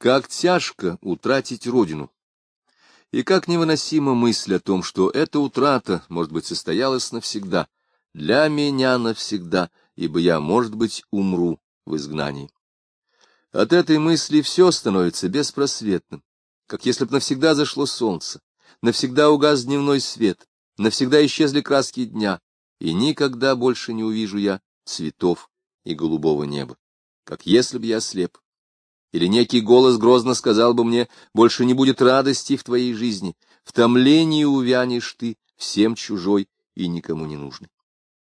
Как тяжко утратить родину. И как невыносима мысль о том, что эта утрата, может быть, состоялась навсегда, для меня навсегда, ибо я, может быть, умру в изгнании. От этой мысли все становится беспросветным, как если бы навсегда зашло солнце, навсегда угас дневной свет, навсегда исчезли краски дня, и никогда больше не увижу я цветов и голубого неба, как если бы я слеп. Или некий голос грозно сказал бы мне, больше не будет радости в твоей жизни, в томлении увянешь ты, всем чужой и никому не нужный.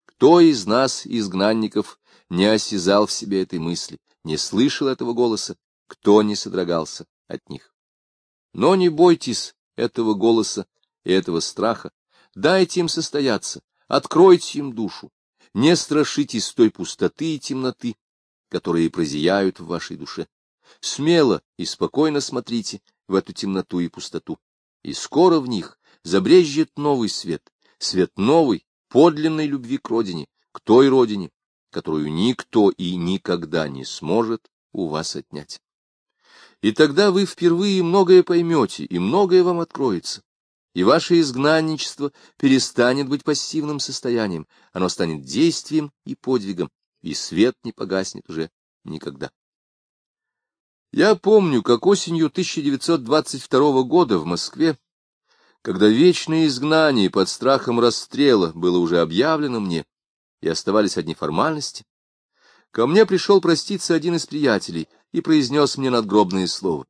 Кто из нас, изгнанников, не осязал в себе этой мысли, не слышал этого голоса, кто не содрогался от них? Но не бойтесь этого голоса и этого страха, дайте им состояться, откройте им душу, не страшитесь той пустоты и темноты, которые прозияют в вашей душе. Смело и спокойно смотрите в эту темноту и пустоту, и скоро в них забрежет новый свет, свет новый, подлинной любви к родине, к той родине, которую никто и никогда не сможет у вас отнять. И тогда вы впервые многое поймете, и многое вам откроется. И ваше изгнанничество перестанет быть пассивным состоянием, оно станет действием и подвигом, и свет не погаснет уже никогда. Я помню, как осенью 1922 года в Москве когда вечное изгнание под страхом расстрела было уже объявлено мне, и оставались одни формальности, ко мне пришел проститься один из приятелей и произнес мне надгробное слово.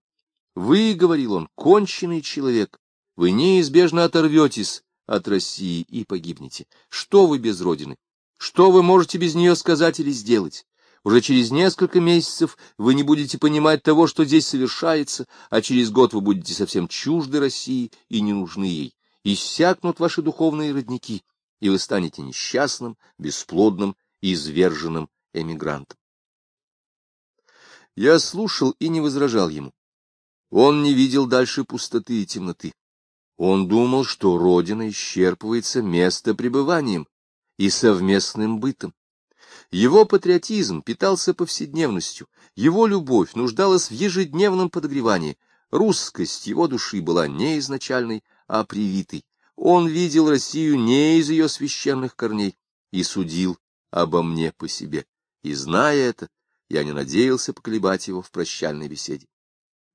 «Вы, — говорил он, — конченый человек, вы неизбежно оторветесь от России и погибнете. Что вы без Родины? Что вы можете без нее сказать или сделать? Уже через несколько месяцев вы не будете понимать того, что здесь совершается, а через год вы будете совсем чужды России и не нужны ей. Иссякнут ваши духовные родники, и вы станете несчастным, бесплодным и изверженным эмигрантом. Я слушал и не возражал ему. Он не видел дальше пустоты и темноты. Он думал, что Родина исчерпывается место пребыванием и совместным бытом. Его патриотизм питался повседневностью, его любовь нуждалась в ежедневном подогревании, русскость его души была не изначальной, а привитой. Он видел Россию не из ее священных корней и судил обо мне по себе. И, зная это, я не надеялся поколебать его в прощальной беседе.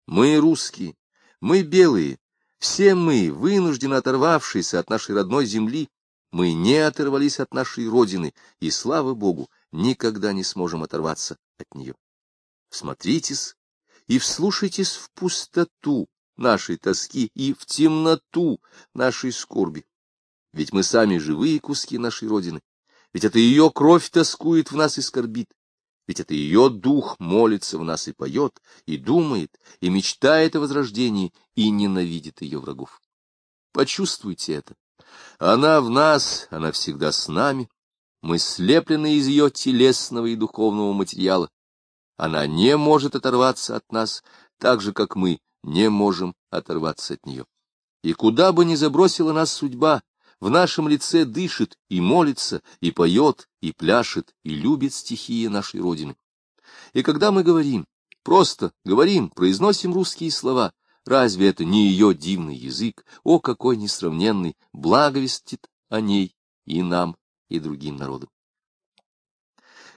Мы русские, мы белые, все мы, вынужденно оторвавшиеся от нашей родной земли, мы не оторвались от нашей Родины, и, слава Богу, никогда не сможем оторваться от нее. Всмотритесь и вслушайтесь в пустоту нашей тоски и в темноту нашей скорби. Ведь мы сами живые куски нашей Родины. Ведь это ее кровь тоскует в нас и скорбит. Ведь это ее дух молится в нас и поет, и думает, и мечтает о возрождении, и ненавидит ее врагов. Почувствуйте это. Она в нас, она всегда с нами, мы слеплены из ее телесного и духовного материала. Она не может оторваться от нас, так же, как мы не можем оторваться от нее. И куда бы ни забросила нас судьба, в нашем лице дышит и молится, и поет, и пляшет, и любит стихии нашей Родины. И когда мы говорим, просто говорим, произносим русские слова, разве это не ее дивный язык? О, какой несравненный, благовестит о ней и нам и другим народам.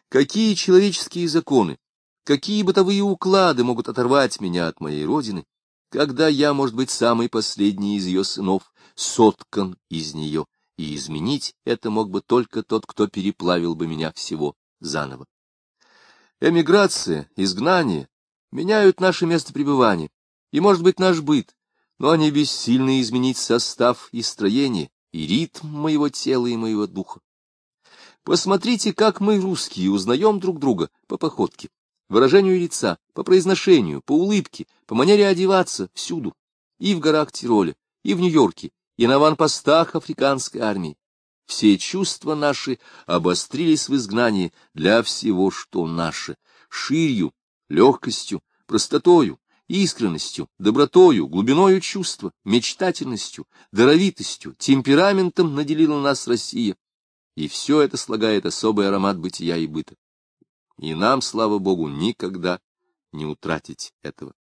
Какие человеческие законы, какие бытовые уклады могут оторвать меня от моей родины, когда я, может быть, самый последний из ее сынов, соткан из нее, и изменить это мог бы только тот, кто переплавил бы меня всего заново. Эмиграция, изгнание меняют наше место пребывания и, может быть, наш быт, но они бессильны изменить состав и строение, и ритм моего тела и моего духа. Посмотрите, как мы, русские, узнаем друг друга по походке, выражению лица, по произношению, по улыбке, по манере одеваться, всюду. И в горах Тироля, и в Нью-Йорке, и на ванпостах африканской армии. Все чувства наши обострились в изгнании для всего, что наше, ширью, легкостью, простотою, искренностью, добротою, глубиною чувства, мечтательностью, даровитостью, темпераментом наделила нас Россия и все это слагает особый аромат бытия и быта. И нам, слава Богу, никогда не утратить этого.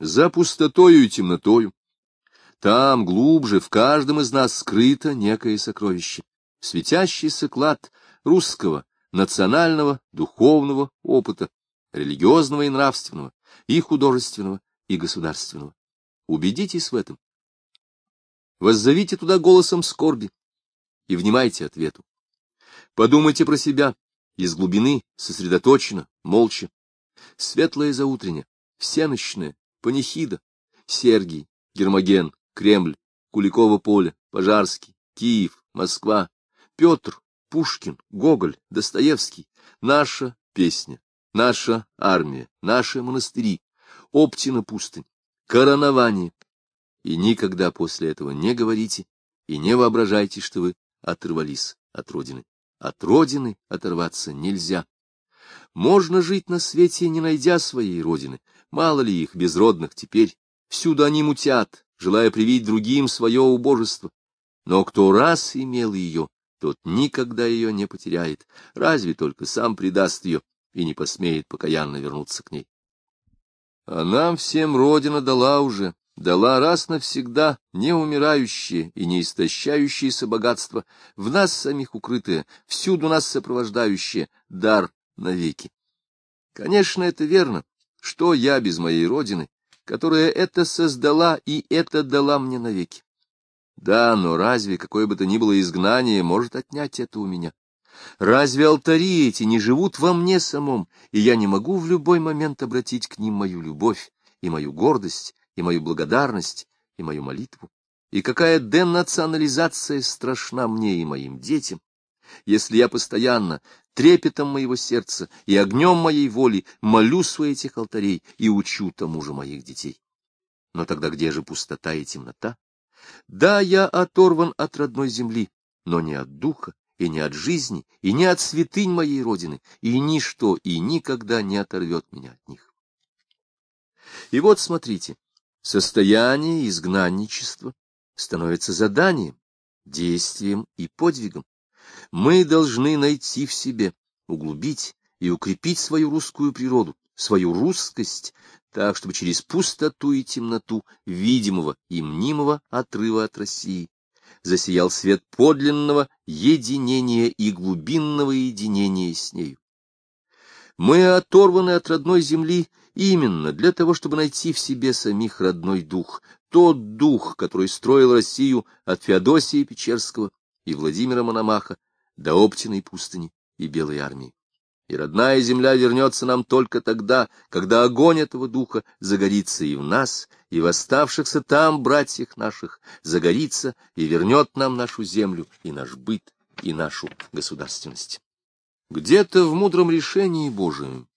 за пустотою и темнотою. Там, глубже, в каждом из нас скрыто некое сокровище, светящийся клад русского, национального, духовного опыта, религиозного и нравственного, и художественного, и государственного. Убедитесь в этом. Воззовите туда голосом скорби и внимайте ответу. Подумайте про себя, из глубины, сосредоточенно, молча. Светлое заутренне, всеночное, панихида, Сергий, Гермоген, Кремль, Куликово поле, Пожарский, Киев, Москва, Петр, Пушкин, Гоголь, Достоевский, наша песня, наша армия, наши монастыри, Оптина пустынь, коронование. И никогда после этого не говорите и не воображайте, что вы оторвались от Родины. От Родины оторваться нельзя. Можно жить на свете, не найдя своей Родины. Мало ли их, безродных, теперь. Всюду они мутят, желая привить другим свое убожество. Но кто раз имел ее, тот никогда ее не потеряет, разве только сам предаст ее и не посмеет покаянно вернуться к ней. А нам всем Родина дала уже, дала раз навсегда неумирающее и не истощающееся богатство, в нас самих укрытое, всюду нас сопровождающее, дар навеки. Конечно, это верно. Что я без моей Родины, которая это создала и это дала мне навеки? Да, но разве какое бы то ни было изгнание может отнять это у меня? Разве алтари эти не живут во мне самом, и я не могу в любой момент обратить к ним мою любовь и мою гордость, и мою благодарность, и мою молитву? И какая денационализация страшна мне и моим детям, если я постоянно, трепетом моего сердца и огнем моей воли молюсь у этих алтарей и учу тому же моих детей? Но тогда где же пустота и темнота? Да, я оторван от родной земли, но не от духа, и не от жизни, и не от святынь моей Родины, и ничто и никогда не оторвет меня от них. И вот смотрите, состояние изгнанничества становится заданием, действием и подвигом. Мы должны найти в себе, углубить и укрепить свою русскую природу, свою русскость, так, чтобы через пустоту и темноту видимого и мнимого отрыва от России засиял свет подлинного единения и глубинного единения с нею. Мы оторваны от родной земли именно для того, чтобы найти в себе самих родной дух, тот дух, который строил Россию от Феодосия Печерского и Владимира Мономаха до Оптиной пустыни и Белой армии. И родная земля вернется нам только тогда, когда огонь этого духа загорится и в нас, и в оставшихся там братьях наших, загорится и вернет нам нашу землю, и наш быт, и нашу государственность. Где-то в мудром решении Божием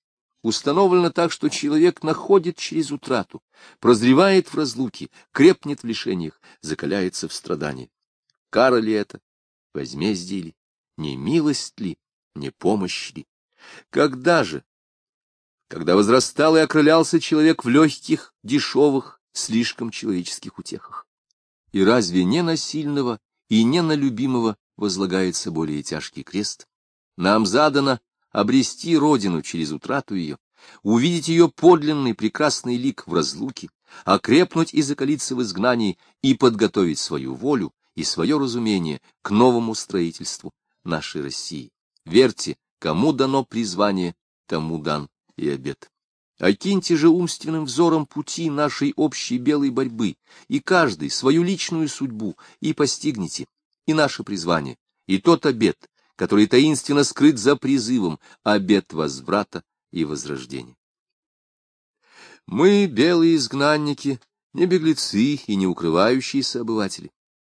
установлено так, что человек находит через утрату, прозревает в разлуке, крепнет в лишениях, закаляется в страдании. Кара ли это? Возмездие ли? Не милость ли? Не помощь ли? Когда же? Когда возрастал и окрылялся человек в легких, дешевых, слишком человеческих утехах. И разве не на сильного и не на любимого возлагается более тяжкий крест? Нам задано обрести родину через утрату ее, увидеть ее подлинный прекрасный лик в разлуке, окрепнуть и закалиться в изгнании и подготовить свою волю и свое разумение к новому строительству нашей России. Верьте, Кому дано призвание, тому дан и обет. Окиньте же умственным взором пути нашей общей белой борьбы, и каждый свою личную судьбу, и постигните и наше призвание, и тот обет, который таинственно скрыт за призывом, обет возврата и возрождения. Мы, белые изгнанники, не беглецы и не укрывающиеся обыватели.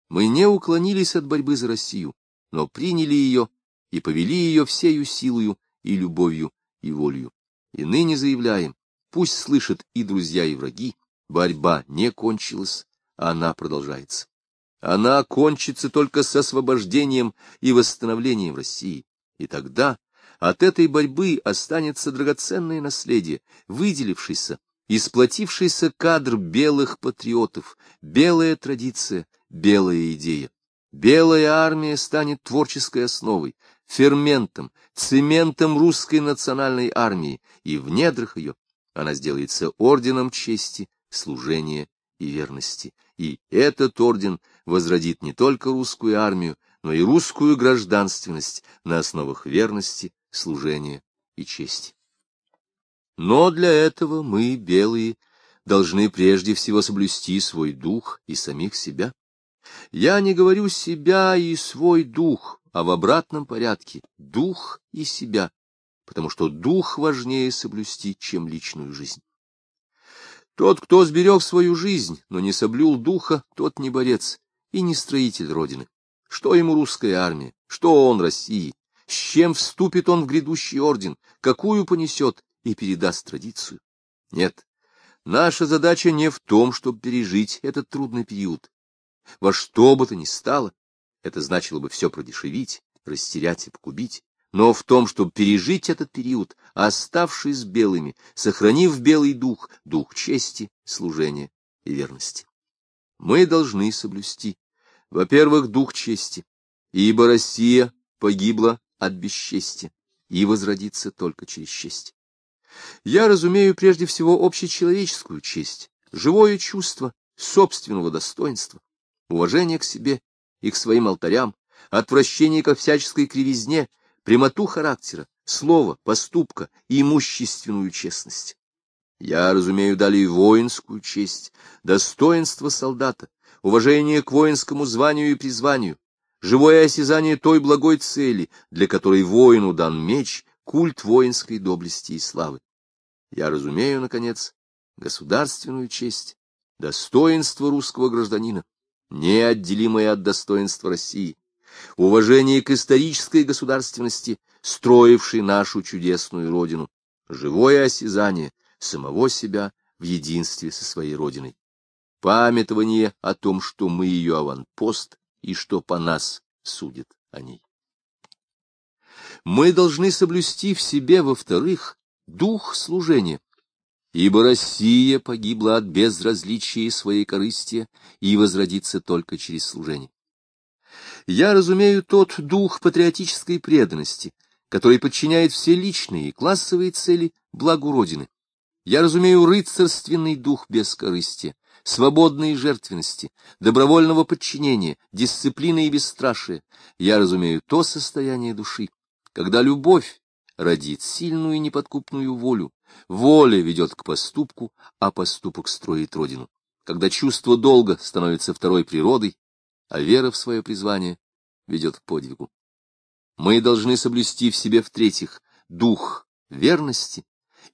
Мы не уклонились от борьбы за Россию, но приняли ее и повели ее всею силою и любовью и волею. И ныне заявляем, пусть слышат и друзья, и враги, борьба не кончилась, а она продолжается. Она кончится только с освобождением и восстановлением России. И тогда от этой борьбы останется драгоценное наследие, выделившийся и сплотившийся кадр белых патриотов, белая традиция, белая идея. Белая армия станет творческой основой, ферментом, цементом русской национальной армии, и в недрах ее она сделается орденом чести служения и верности. И этот орден возродит не только русскую армию, но и русскую гражданственность на основах верности, служения и чести. Но для этого мы, белые, должны прежде всего соблюсти свой дух и самих себя. Я не говорю себя и свой дух, а в обратном порядке — дух и себя, потому что дух важнее соблюсти, чем личную жизнь. Тот, кто сберег свою жизнь, но не соблюл духа, тот не борец и не строитель Родины. Что ему русская армия? Что он России? С чем вступит он в грядущий орден? Какую понесет и передаст традицию? Нет, наша задача не в том, чтобы пережить этот трудный период. Во что бы то ни стало, это значило бы все продешевить, растерять и погубить но в том, чтобы пережить этот период, оставшись белыми, сохранив белый дух, дух чести, служения и верности. Мы должны соблюсти, во-первых, дух чести, ибо Россия погибла от бесчестия и возродится только через честь. Я разумею прежде всего общечеловеческую честь, живое чувство собственного достоинства, уважение к себе и к своим алтарям, отвращение ко всяческой кривизне — прямоту характера, слова, поступка и имущественную честность. Я разумею далее воинскую честь, достоинство солдата, уважение к воинскому званию и призванию, живое осязание той благой цели, для которой воину дан меч, культ воинской доблести и славы. Я разумею, наконец, государственную честь, достоинство русского гражданина, неотделимое от достоинства России, уважение к исторической государственности, строившей нашу чудесную родину, живое осязание самого себя в единстве со своей родиной, памятование о том, что мы ее аванпост и что по нас судят о ней. Мы должны соблюсти в себе, во-вторых, дух служения, ибо Россия погибла от безразличия своей корысти и возродится только через служение. Я разумею тот дух патриотической преданности, который подчиняет все личные и классовые цели благу Родины. Я разумею рыцарственный дух бескорыстия, свободной жертвенности, добровольного подчинения, дисциплины и бесстрашия. Я разумею то состояние души, когда любовь родит сильную и неподкупную волю, воля ведет к поступку, а поступок строит Родину. Когда чувство долга становится второй природой, а вера в свое призвание ведет к подвигу. Мы должны соблюсти в себе, в-третьих, дух верности,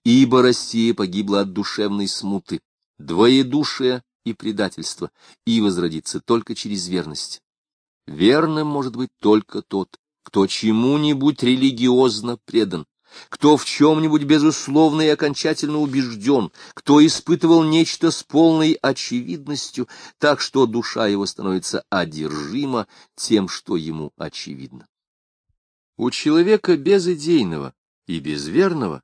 ибо Россия погибла от душевной смуты, двоедушия и предательства, и возродится только через верность. Верным может быть только тот, кто чему-нибудь религиозно предан, кто в чем-нибудь безусловно и окончательно убежден, кто испытывал нечто с полной очевидностью, так что душа его становится одержима тем, что ему очевидно. У человека безидейного и безверного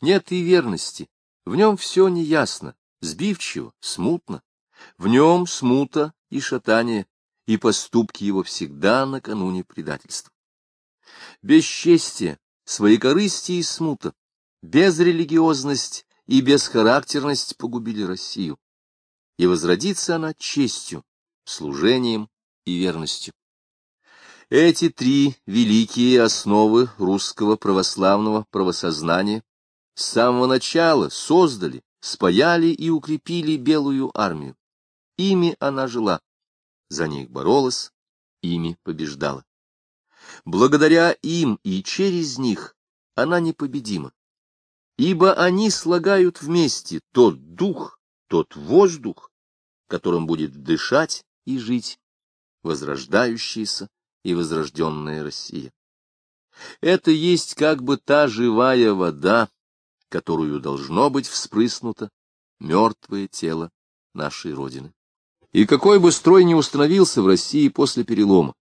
нет и верности, в нем все неясно, сбивчиво, смутно, в нем смута и шатание, и поступки его всегда накануне предательства. Бесчестие, Своекорыстие и смута, безрелигиозность и бесхарактерность погубили Россию. И возродится она честью, служением и верностью. Эти три великие основы русского православного правосознания с самого начала создали, спаяли и укрепили белую армию. Ими она жила, за них боролась, ими побеждала. Благодаря им и через них она непобедима, ибо они слагают вместе тот дух, тот воздух, которым будет дышать и жить возрождающаяся и возрожденная Россия. Это есть как бы та живая вода, которую должно быть вспрыснуто мертвое тело нашей Родины. И какой бы строй ни установился в России после перелома,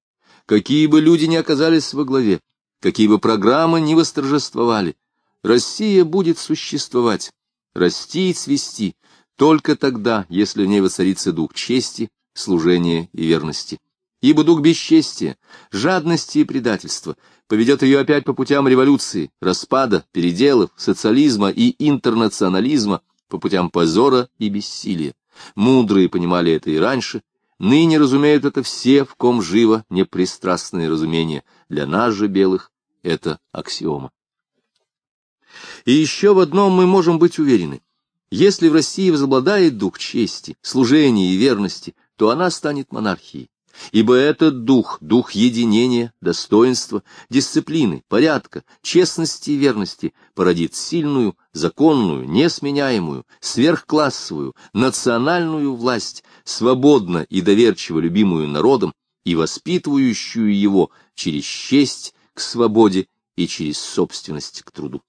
какие бы люди ни оказались во главе, какие бы программы ни восторжествовали, Россия будет существовать, расти и цвести только тогда, если в ней воцарится дух чести, служения и верности. Ибо дух бесчестия, жадности и предательства поведет ее опять по путям революции, распада, переделов, социализма и интернационализма, по путям позора и бессилия. Мудрые понимали это и раньше, ныне разумеют это все, в ком живо непристрастное разумение. Для нас же, белых, это аксиома. И еще в одном мы можем быть уверены. Если в России возобладает дух чести, служения и верности, то она станет монархией. Ибо этот дух, дух единения, достоинства, дисциплины, порядка, честности и верности породит сильную, законную, несменяемую, сверхклассовую, национальную власть, свободно и доверчиво любимую народом и воспитывающую его через честь к свободе и через собственность к труду.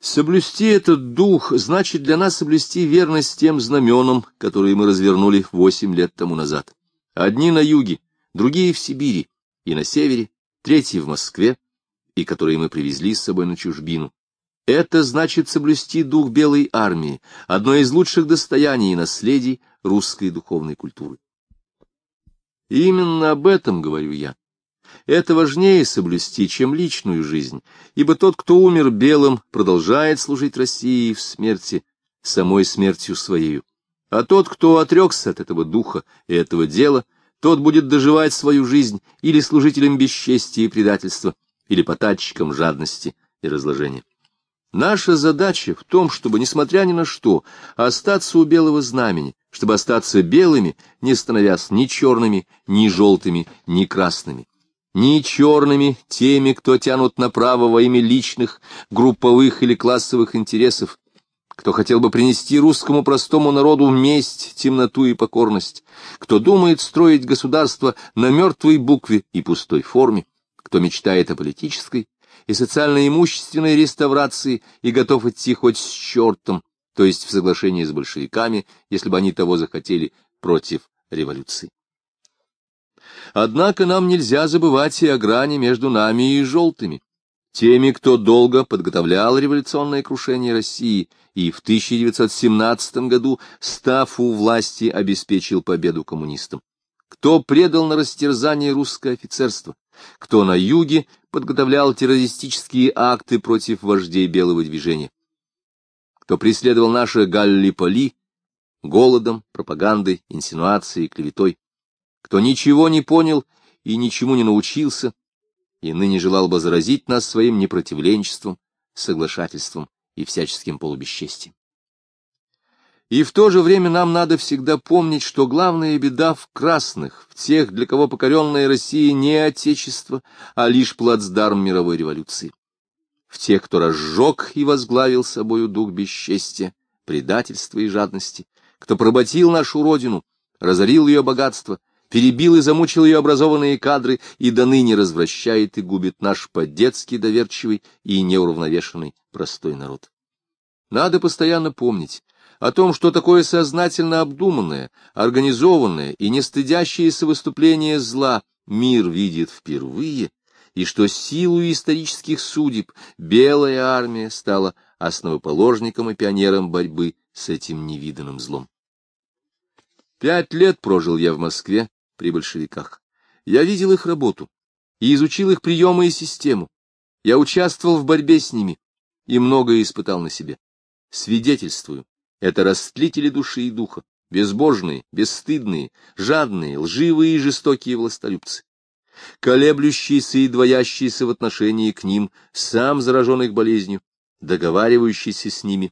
Соблюсти этот дух значит для нас соблюсти верность тем знаменам, которые мы развернули восемь лет тому назад. Одни на юге, другие в Сибири и на севере, третьи в Москве, и которые мы привезли с собой на чужбину. Это значит соблюсти дух белой армии, одно из лучших достояний и наследий русской духовной культуры. Именно об этом говорю я. Это важнее соблюсти, чем личную жизнь, ибо тот, кто умер белым, продолжает служить России в смерти, самой смертью своею. А тот, кто отрекся от этого духа и этого дела, тот будет доживать свою жизнь или служителем бесчестия и предательства, или потатчиком жадности и разложения. Наша задача в том, чтобы, несмотря ни на что, остаться у белого знамени, чтобы остаться белыми, не становясь ни черными, ни желтыми, ни красными. Ни черными теми, кто тянут направо во имя личных, групповых или классовых интересов, кто хотел бы принести русскому простому народу месть, темноту и покорность, кто думает строить государство на мертвой букве и пустой форме, кто мечтает о политической и социально-имущественной реставрации и готов идти хоть с чертом, то есть в соглашении с большевиками, если бы они того захотели, против революции. Однако нам нельзя забывать и о грани между нами и желтыми теми, кто долго подготовлял революционное крушение России и в 1917 году, став у власти, обеспечил победу коммунистам. Кто предал на растерзание русское офицерство, кто на юге подготовлял террористические акты против вождей белого движения, кто преследовал наши Галлиполи голодом, пропагандой, инсинуацией, клеветой, кто ничего не понял и ничему не научился, и ныне желал бы заразить нас своим непротивленчеством, соглашательством и всяческим полубесчестием. И в то же время нам надо всегда помнить, что главная беда в красных, в тех, для кого покоренная Россия не отечество, а лишь плацдарм мировой революции. В тех, кто разжег и возглавил собою дух бесчестия, предательства и жадности, кто проботил нашу родину, разорил ее богатство, перебил и замучил ее образованные кадры и до ныне развращает и губит наш по-детски доверчивый и неуравновешенный простой народ. Надо постоянно помнить о том, что такое сознательно обдуманное, организованное и не стыдящееся выступление зла мир видит впервые, и что силу исторических судеб белая армия стала основоположником и пионером борьбы с этим невиданным злом. Пять лет прожил я в Москве, при большевиках. Я видел их работу и изучил их приемы и систему. Я участвовал в борьбе с ними и многое испытал на себе. Свидетельствую, это растлители души и духа, безбожные, бесстыдные, жадные, лживые и жестокие властолюбцы. Колеблющиеся и двоящиеся в отношении к ним, сам заражен их болезнью, договаривающийся с ними,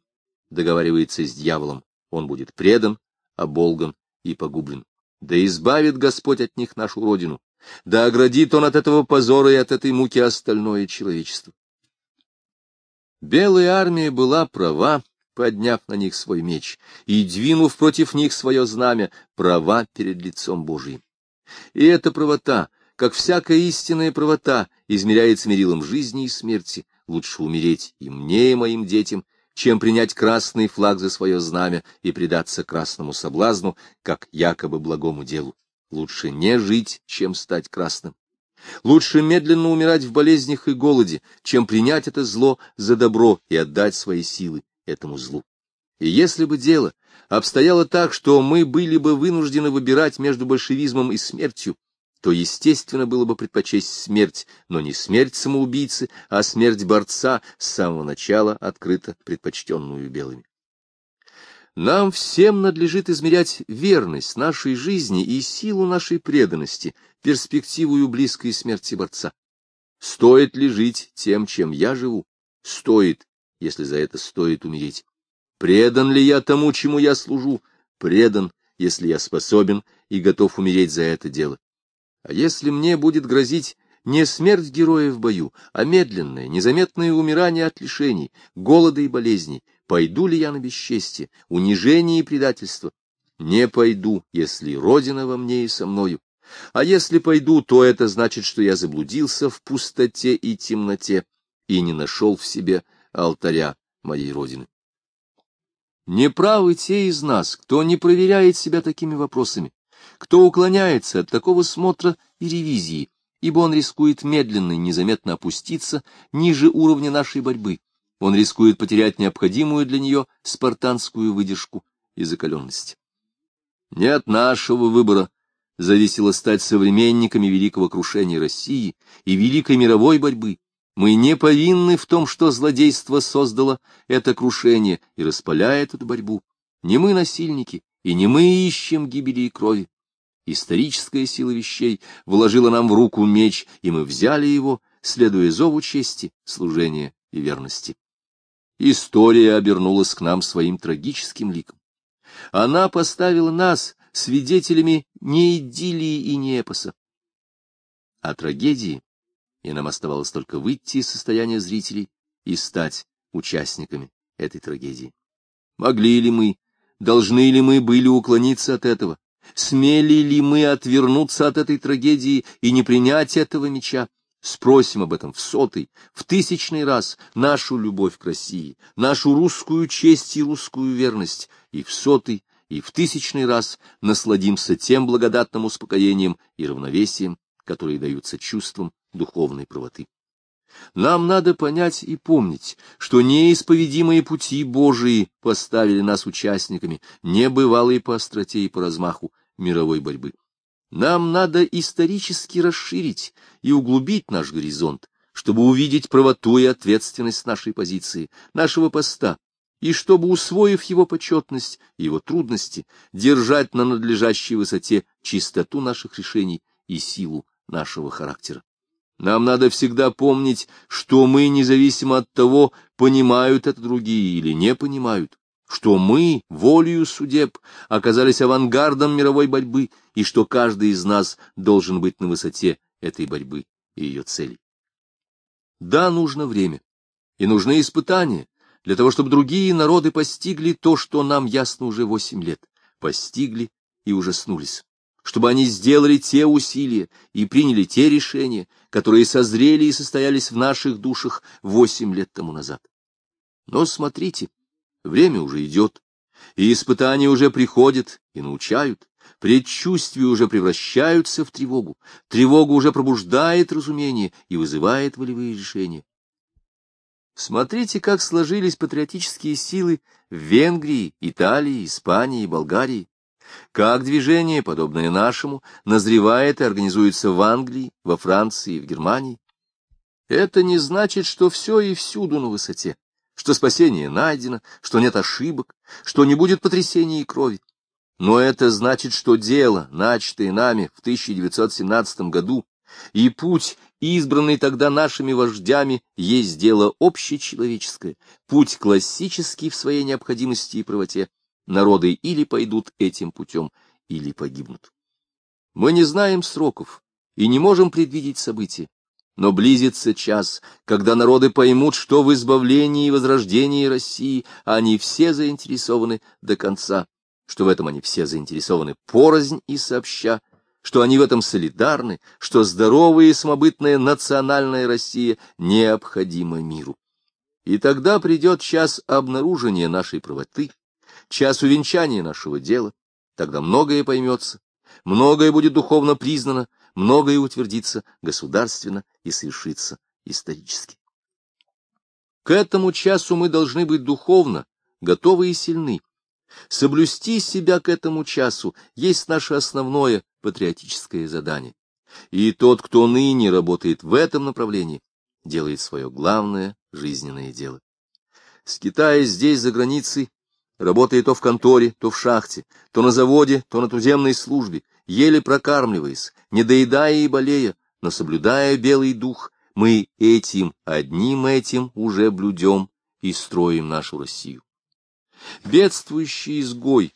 договаривается с дьяволом, он будет предан, оболган и погублен. Да избавит Господь от них нашу родину, да оградит Он от этого позора и от этой муки остальное человечество. Белая армия была права, подняв на них свой меч, и двинув против них свое знамя, права перед лицом Божиим. И эта правота, как всякая истинная правота, измеряется мерилом жизни и смерти, лучше умереть и мне, и моим детям, чем принять красный флаг за свое знамя и предаться красному соблазну, как якобы благому делу. Лучше не жить, чем стать красным. Лучше медленно умирать в болезнях и голоде, чем принять это зло за добро и отдать свои силы этому злу. И если бы дело обстояло так, что мы были бы вынуждены выбирать между большевизмом и смертью, то естественно было бы предпочесть смерть, но не смерть самоубийцы, а смерть борца, с самого начала открыто предпочтенную белыми. Нам всем надлежит измерять верность нашей жизни и силу нашей преданности, перспективую близкой смерти борца. Стоит ли жить тем, чем я живу? Стоит, если за это стоит умереть. Предан ли я тому, чему я служу? Предан, если я способен и готов умереть за это дело. А если мне будет грозить не смерть героя в бою, а медленное, незаметное умирание от лишений, голода и болезней, пойду ли я на бесчестье, унижение и предательство? Не пойду, если Родина во мне и со мною. А если пойду, то это значит, что я заблудился в пустоте и темноте и не нашел в себе алтаря моей Родины. Неправы те из нас, кто не проверяет себя такими вопросами, кто уклоняется от такого смотра и ревизии, ибо он рискует медленно и незаметно опуститься ниже уровня нашей борьбы, он рискует потерять необходимую для нее спартанскую выдержку и закаленность. Не от нашего выбора зависело стать современниками великого крушения России и великой мировой борьбы. Мы не повинны в том, что злодейство создало это крушение и распаляет эту борьбу. Не мы насильники, и не мы ищем гибели и крови. Историческая сила вещей вложила нам в руку меч, и мы взяли его, следуя зову чести, служения и верности. История обернулась к нам своим трагическим ликом. Она поставила нас свидетелями не идиллии и не эпоса, а трагедии, и нам оставалось только выйти из состояния зрителей и стать участниками этой трагедии. Могли ли мы, должны ли мы были уклониться от этого? Смели ли мы отвернуться от этой трагедии и не принять этого меча? Спросим об этом в сотый, в тысячный раз нашу любовь к России, нашу русскую честь и русскую верность, и в сотый, и в тысячный раз насладимся тем благодатным успокоением и равновесием, которые даются чувствам духовной правоты. Нам надо понять и помнить, что неисповедимые пути Божии поставили нас участниками небывалой по остроте и по размаху мировой борьбы. Нам надо исторически расширить и углубить наш горизонт, чтобы увидеть правоту и ответственность нашей позиции, нашего поста, и чтобы, усвоив его почетность и его трудности, держать на надлежащей высоте чистоту наших решений и силу нашего характера. Нам надо всегда помнить, что мы, независимо от того, понимают это другие или не понимают, что мы, волею судеб, оказались авангардом мировой борьбы, и что каждый из нас должен быть на высоте этой борьбы и ее целей. Да, нужно время, и нужны испытания, для того, чтобы другие народы постигли то, что нам ясно уже восемь лет, постигли и ужаснулись, чтобы они сделали те усилия и приняли те решения, которые созрели и состоялись в наших душах восемь лет тому назад. Но смотрите, время уже идет, и испытания уже приходят и научают, предчувствия уже превращаются в тревогу, тревога уже пробуждает разумение и вызывает волевые решения. Смотрите, как сложились патриотические силы в Венгрии, Италии, Испании и Болгарии. Как движение, подобное нашему, назревает и организуется в Англии, во Франции и в Германии. Это не значит, что все и всюду на высоте, что спасение найдено, что нет ошибок, что не будет потрясений и крови. Но это значит, что дело, начатое нами в 1917 году, и путь, избранный тогда нашими вождями, есть дело общечеловеческое, путь классический в своей необходимости и правоте. Народы или пойдут этим путем, или погибнут. Мы не знаем сроков и не можем предвидеть события, но близится час, когда народы поймут, что в избавлении и возрождении России они все заинтересованы до конца, что в этом они все заинтересованы порознь и сообща, что они в этом солидарны, что здоровая и самобытная национальная Россия необходима миру. И тогда придет час обнаружения нашей правоты, час увенчания нашего дела, тогда многое поймется, многое будет духовно признано, многое утвердится государственно и совершится исторически. К этому часу мы должны быть духовно готовы и сильны, Соблюсти себя к этому часу есть наше основное патриотическое задание. И тот, кто ныне работает в этом направлении, делает свое главное жизненное дело. Скитаясь здесь, за границей, работая то в конторе, то в шахте, то на заводе, то на туземной службе, еле прокармливаясь, не доедая и болея, но соблюдая белый дух, мы этим, одним этим уже блюдем и строим нашу Россию. Бедствующий изгой,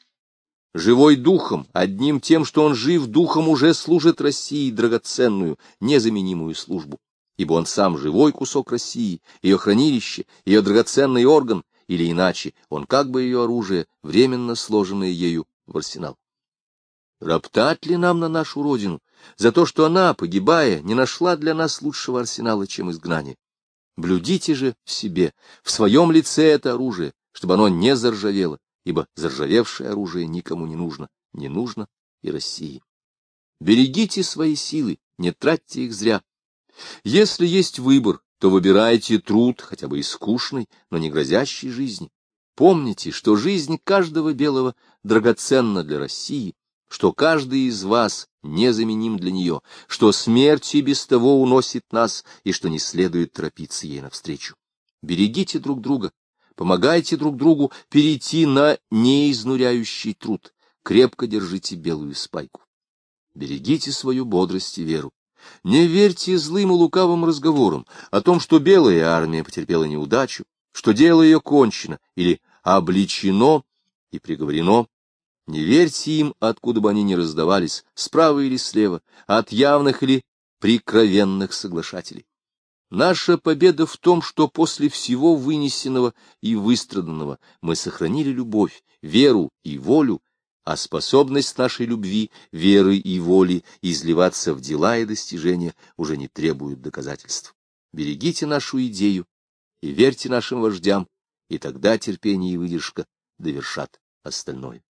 живой духом, одним тем, что он жив духом, уже служит России драгоценную, незаменимую службу, ибо он сам живой кусок России, ее хранилище, ее драгоценный орган, или иначе, он как бы ее оружие, временно сложенное ею в арсенал. Роптать ли нам на нашу родину за то, что она, погибая, не нашла для нас лучшего арсенала, чем изгнание? Блюдите же в себе, в своем лице это оружие, чтобы оно не заржавело, ибо заржавевшее оружие никому не нужно, не нужно и России. Берегите свои силы, не тратьте их зря. Если есть выбор, то выбирайте труд, хотя бы и скучный, но не грозящий жизни. Помните, что жизнь каждого белого драгоценна для России, что каждый из вас незаменим для нее, что смерть и без того уносит нас, и что не следует торопиться ей навстречу. Берегите друг друга, Помогайте друг другу перейти на неизнуряющий труд. Крепко держите белую спайку. Берегите свою бодрость и веру. Не верьте злым и лукавым разговорам о том, что белая армия потерпела неудачу, что дело ее кончено или обличено и приговорено. Не верьте им, откуда бы они ни раздавались, справа или слева, от явных или прикровенных соглашателей. Наша победа в том, что после всего вынесенного и выстраданного мы сохранили любовь, веру и волю, а способность нашей любви, веры и воли изливаться в дела и достижения уже не требует доказательств. Берегите нашу идею и верьте нашим вождям, и тогда терпение и выдержка довершат остальное.